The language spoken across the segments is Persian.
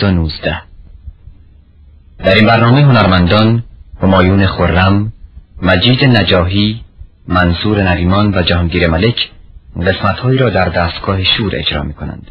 219 در این برنامه هنرمندان همایون خرم، مجید نجاهی، منصور نریمان و جهانگیر ملک قسمتهایی را در دستگاه شور اجرا می کنند.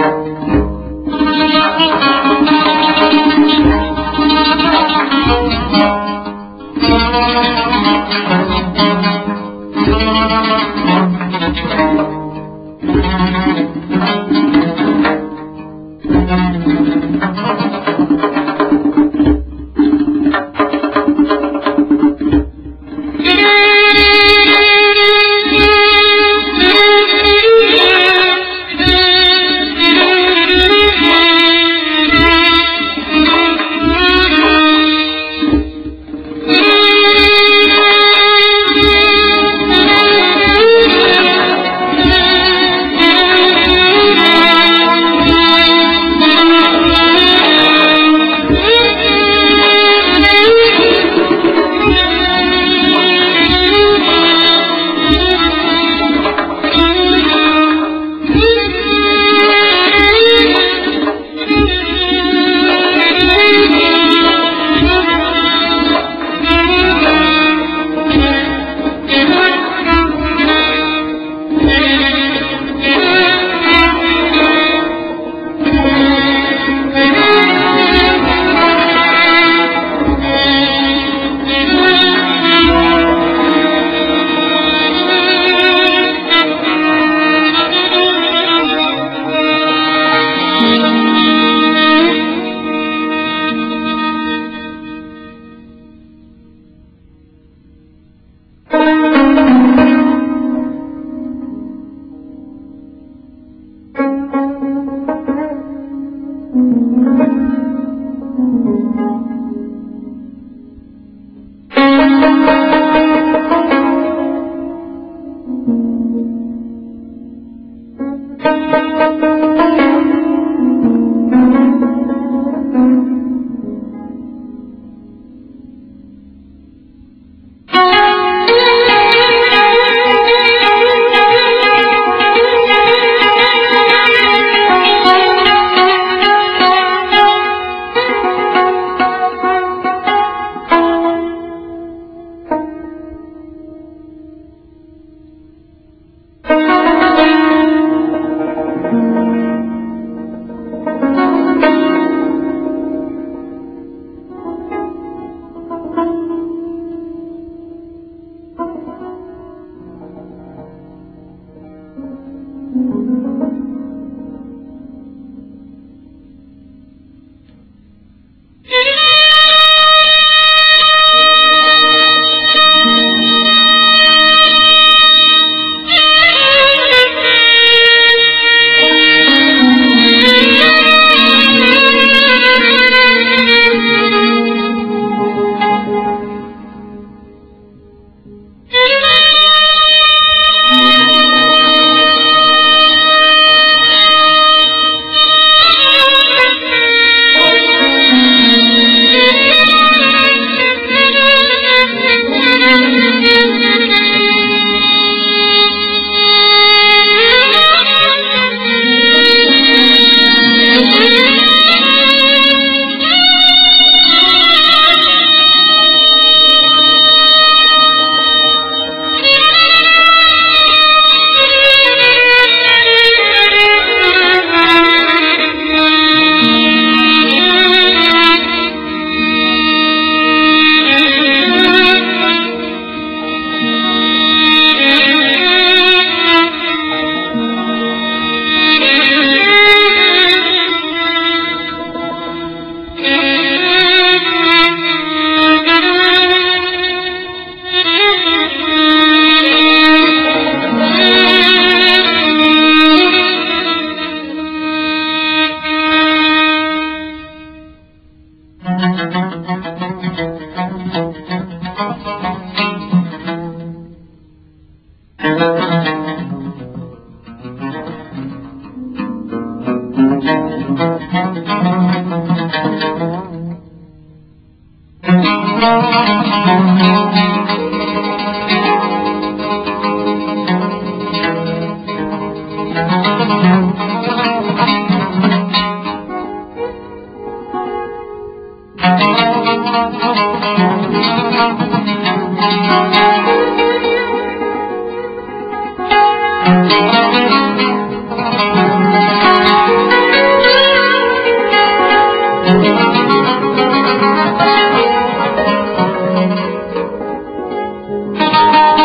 Thank you.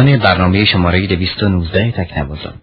پایان برنامه شماره 219 تکنوازان.